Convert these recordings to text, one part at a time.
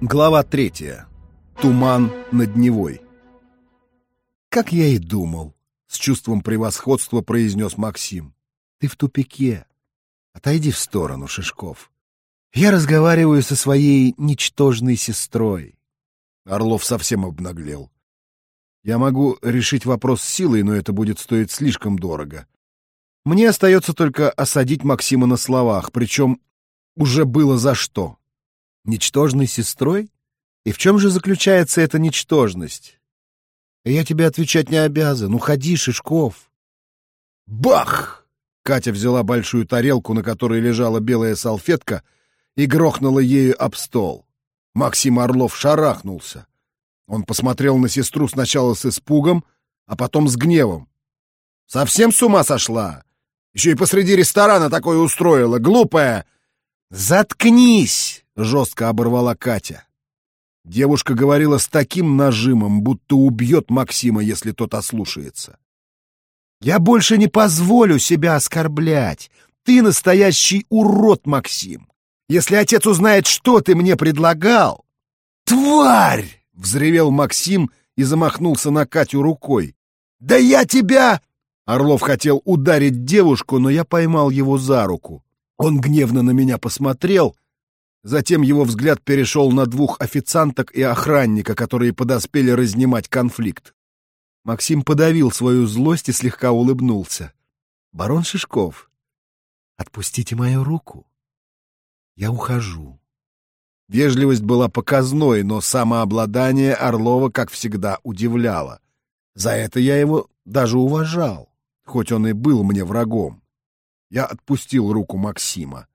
Глава третья. Туман над Невой. «Как я и думал», — с чувством превосходства произнес Максим. «Ты в тупике. Отойди в сторону, Шишков. Я разговариваю со своей ничтожной сестрой». Орлов совсем обнаглел. «Я могу решить вопрос силой, но это будет стоить слишком дорого. Мне остается только осадить Максима на словах, причем уже было за что». Ничтожной сестрой? И в чем же заключается эта ничтожность? Я тебе отвечать не обязан. Уходи, Шишков. Бах! Катя взяла большую тарелку, на которой лежала белая салфетка, и грохнула ею об стол. Максим Орлов шарахнулся. Он посмотрел на сестру сначала с испугом, а потом с гневом. «Совсем с ума сошла? Еще и посреди ресторана такое устроила, глупая!» «Заткнись!» Жестко оборвала Катя. Девушка говорила с таким нажимом, будто убьет Максима, если тот ослушается. «Я больше не позволю себя оскорблять. Ты настоящий урод, Максим. Если отец узнает, что ты мне предлагал...» «Тварь!» — взревел Максим и замахнулся на Катю рукой. «Да я тебя...» Орлов хотел ударить девушку, но я поймал его за руку. Он гневно на меня посмотрел — Затем его взгляд перешел на двух официанток и охранника, которые подоспели разнимать конфликт. Максим подавил свою злость и слегка улыбнулся. «Барон Шишков, отпустите мою руку. Я ухожу». Вежливость была показной, но самообладание Орлова, как всегда, удивляло. За это я его даже уважал, хоть он и был мне врагом. Я отпустил руку Максима.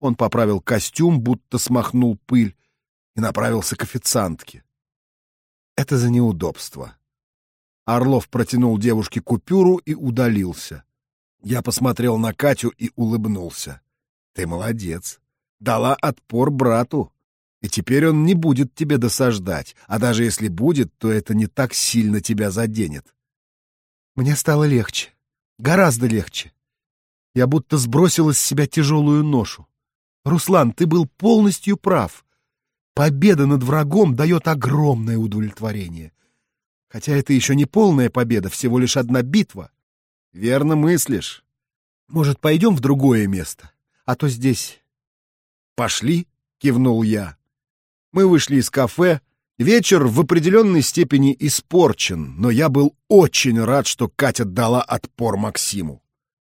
Он поправил костюм, будто смахнул пыль, и направился к официантке. Это за неудобство. Орлов протянул девушке купюру и удалился. Я посмотрел на Катю и улыбнулся. Ты молодец. Дала отпор брату. И теперь он не будет тебе досаждать, а даже если будет, то это не так сильно тебя заденет. Мне стало легче. Гораздо легче. Я будто сбросил из себя тяжелую ношу. Руслан, ты был полностью прав. Победа над врагом дает огромное удовлетворение. Хотя это еще не полная победа, всего лишь одна битва. Верно мыслишь. Может, пойдем в другое место? А то здесь... Пошли, кивнул я. Мы вышли из кафе. Вечер в определенной степени испорчен, но я был очень рад, что Катя дала отпор Максиму.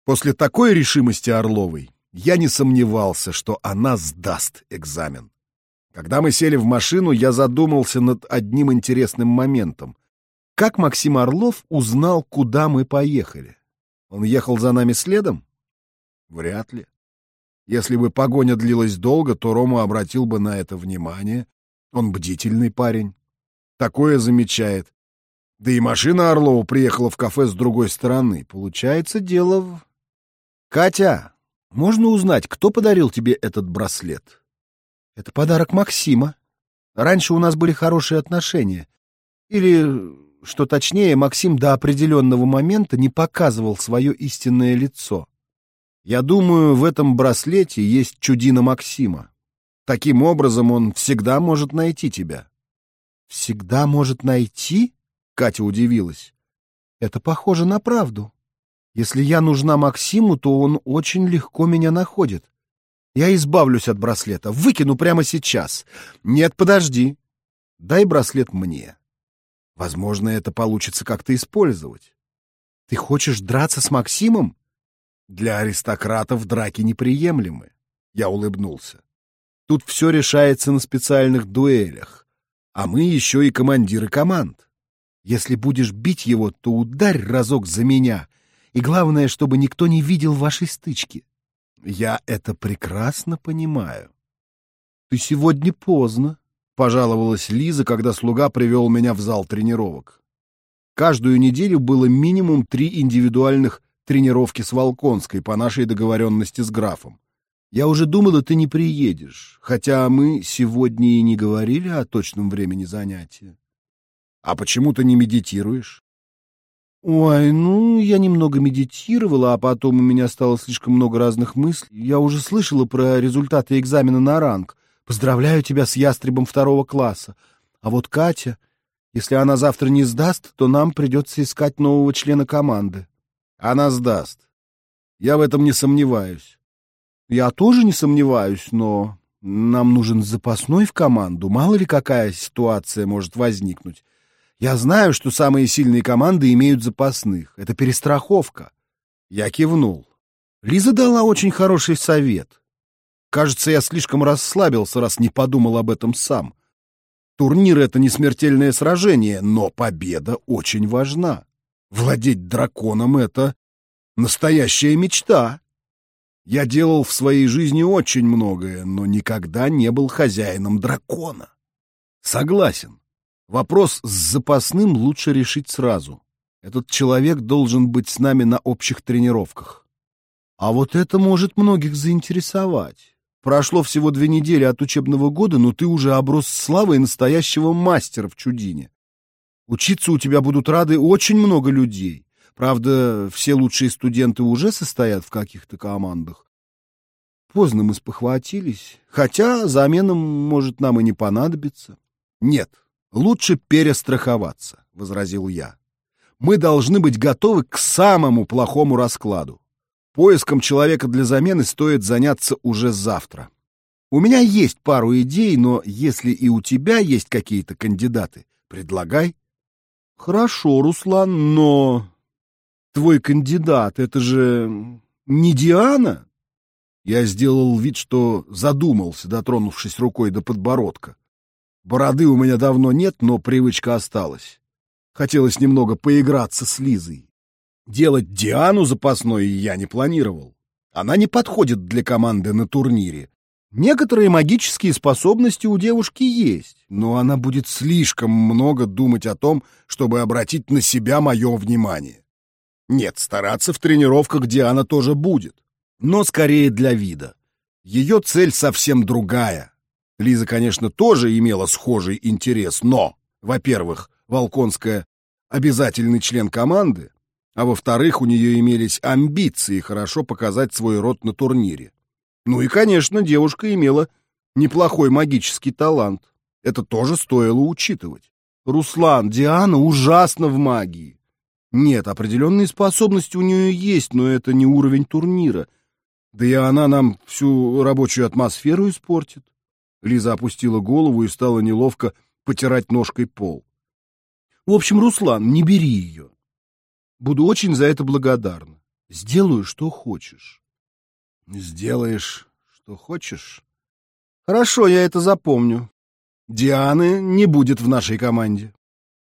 После такой решимости Орловой я не сомневался, что она сдаст экзамен. Когда мы сели в машину, я задумался над одним интересным моментом. Как Максим Орлов узнал, куда мы поехали? Он ехал за нами следом? Вряд ли. Если бы погоня длилась долго, то Рома обратил бы на это внимание. Он бдительный парень. Такое замечает. Да и машина Орлова приехала в кафе с другой стороны. Получается, дело в... «Катя, можно узнать, кто подарил тебе этот браслет? Это подарок Максима. Раньше у нас были хорошие отношения. Или, что точнее, Максим до определенного момента не показывал свое истинное лицо. Я думаю, в этом браслете есть чудина Максима. Таким образом, он всегда может найти тебя. Всегда может найти? Катя удивилась. Это похоже на правду. Если я нужна Максиму, то он очень легко меня находит. Я избавлюсь от браслета, выкину прямо сейчас. Нет, подожди. Дай браслет мне. Возможно, это получится как-то использовать. Ты хочешь драться с Максимом? Для аристократов драки неприемлемы. Я улыбнулся. Тут все решается на специальных дуэлях. А мы еще и командиры команд. Если будешь бить его, то ударь разок за меня — и главное, чтобы никто не видел вашей стычки. Я это прекрасно понимаю. Ты сегодня поздно, пожаловалась Лиза, когда слуга привел меня в зал тренировок. Каждую неделю было минимум три индивидуальных тренировки с Волконской по нашей договоренности с графом. Я уже думала, ты не приедешь, хотя мы сегодня и не говорили о точном времени занятия. А почему ты не медитируешь? Ой, ну, я немного медитировала, а потом у меня стало слишком много разных мыслей. Я уже слышала про результаты экзамена на ранг. Поздравляю тебя с ястребом второго класса. А вот Катя, если она завтра не сдаст, то нам придется искать нового члена команды. Она сдаст. Я в этом не сомневаюсь. Я тоже не сомневаюсь, но нам нужен запасной в команду. Мало ли какая ситуация может возникнуть. Я знаю, что самые сильные команды имеют запасных. Это перестраховка. Я кивнул. Лиза дала очень хороший совет. Кажется, я слишком расслабился, раз не подумал об этом сам. Турнир — это не смертельное сражение, но победа очень важна. Владеть драконом — это настоящая мечта. Я делал в своей жизни очень многое, но никогда не был хозяином дракона. Согласен. Вопрос с запасным лучше решить сразу. Этот человек должен быть с нами на общих тренировках. А вот это может многих заинтересовать. Прошло всего две недели от учебного года, но ты уже оброс славой настоящего мастера в чудине. Учиться у тебя будут рады очень много людей. Правда, все лучшие студенты уже состоят в каких-то командах. Поздно мы спохватились, хотя замена может нам и не понадобиться. Нет, лучше перестраховаться, — возразил я. Мы должны быть готовы к самому плохому раскладу. Поиском человека для замены стоит заняться уже завтра. У меня есть пару идей, но если и у тебя есть какие-то кандидаты, предлагай. Хорошо, Руслан, но твой кандидат — это же не Диана? Я сделал вид, что задумался, дотронувшись рукой до подбородка. Бороды у меня давно нет, но привычка осталась. Хотелось немного поиграться с Лизой. Делать Диану запасной я не планировал. Она не подходит для команды на турнире. Некоторые магические способности у девушки есть, но она будет слишком много думать о том, чтобы обратить на себя мое внимание. Нет, стараться в тренировках Диана тоже будет, но скорее для вида. Ее цель совсем другая. Лиза, конечно, тоже имела схожий интерес, но, во-первых, Волконская — обязательный член команды, а во-вторых, у нее имелись амбиции хорошо показать свой род на турнире. Ну и, конечно, девушка имела неплохой магический талант. Это тоже стоило учитывать. Руслан, Диана ужасно в магии. Нет, определенные способности у нее есть, но это не уровень турнира. Да и она нам всю рабочую атмосферу испортит. Лиза опустила голову и стала неловко потирать ножкой пол. В общем, Руслан, не бери ее. Буду очень за это благодарна. Сделаю, что хочешь. Сделаешь, что хочешь? Хорошо, я это запомню. Дианы не будет в нашей команде.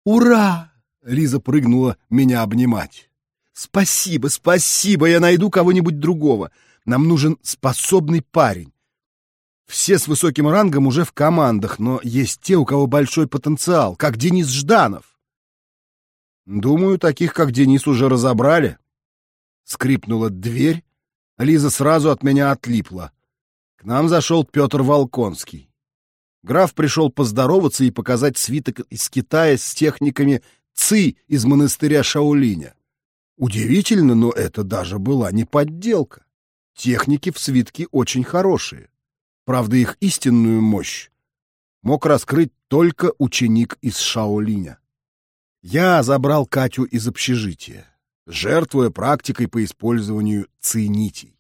Ура! Лиза прыгнула меня обнимать. Спасибо, спасибо, я найду кого-нибудь другого. Нам нужен способный парень. Все с высоким рангом уже в командах, но есть те, у кого большой потенциал, как Денис Жданов. Думаю, таких, как Денис, уже разобрали. Скрипнула дверь. Лиза сразу от меня отлипла. К нам зашел Петр Волконский. Граф пришел поздороваться и показать свиток из Китая с техниками ЦИ из монастыря Шаолиня. Удивительно, но это даже была не подделка. Техники в свитке очень хорошие. Правда, их истинную мощь мог раскрыть только ученик из Шаолиня. Я забрал Катю из общежития, жертвуя практикой по использованию цинитей.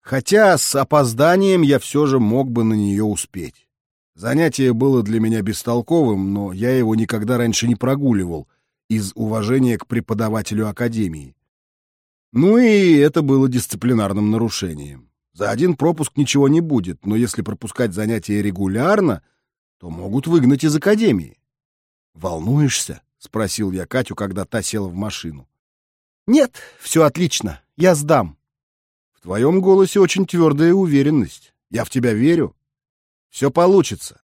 Хотя с опозданием я все же мог бы на нее успеть. Занятие было для меня бестолковым, но я его никогда раньше не прогуливал из уважения к преподавателю академии. Ну и это было дисциплинарным нарушением. За один пропуск ничего не будет, но если пропускать занятия регулярно, то могут выгнать из академии. Волнуешься? — спросил я Катю, когда та села в машину. «Нет, все отлично, я сдам». «В твоем голосе очень твердая уверенность. Я в тебя верю. Все получится».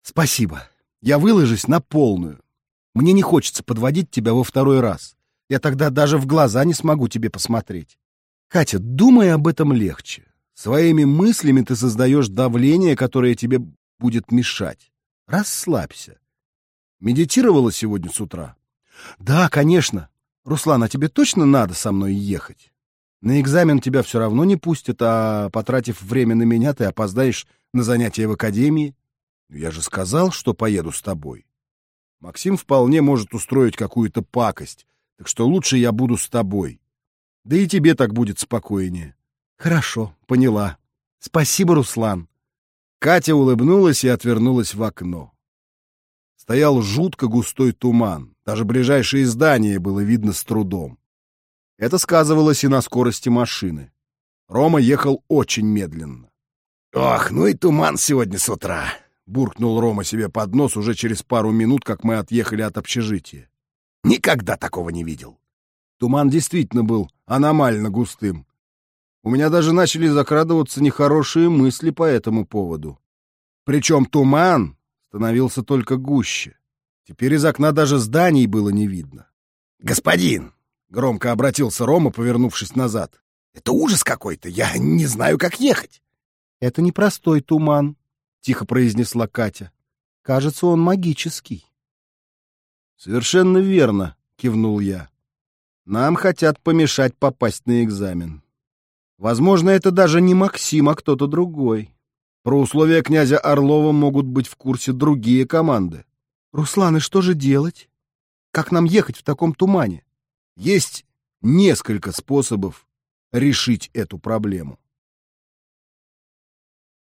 «Спасибо. Я выложусь на полную. Мне не хочется подводить тебя во второй раз. Я тогда даже в глаза не смогу тебе посмотреть. Катя, думай об этом легче. Своими мыслями ты создаешь давление, которое тебе будет мешать. Расслабься. Медитировала сегодня с утра? Да, конечно. Руслан, а тебе точно надо со мной ехать? На экзамен тебя все равно не пустят, а, потратив время на меня, ты опоздаешь на занятия в академии. Я же сказал, что поеду с тобой. Максим вполне может устроить какую-то пакость, так что лучше я буду с тобой. Да и тебе так будет спокойнее. Хорошо, поняла. Спасибо, Руслан. Катя улыбнулась и отвернулась в окно. Стоял жутко густой туман. Даже ближайшее здание было видно с трудом. Это сказывалось и на скорости машины. Рома ехал очень медленно. «Ох, ну и туман сегодня с утра!» — буркнул Рома себе под нос уже через пару минут, как мы отъехали от общежития. «Никогда такого не видел!» Туман действительно был аномально густым. У меня даже начали закрадываться нехорошие мысли по этому поводу. Причем туман становился только гуще. Теперь из окна даже зданий было не видно. «Господин!» — громко обратился Рома, повернувшись назад. «Это ужас какой-то! Я не знаю, как ехать!» «Это не простой туман», — тихо произнесла Катя. «Кажется, он магический». «Совершенно верно», — кивнул я. «Нам хотят помешать попасть на экзамен. Возможно, это даже не Максим, а кто-то другой. Про условия князя Орлова могут быть в курсе другие команды. Руслан, и что же делать? Как нам ехать в таком тумане? Есть несколько способов решить эту проблему.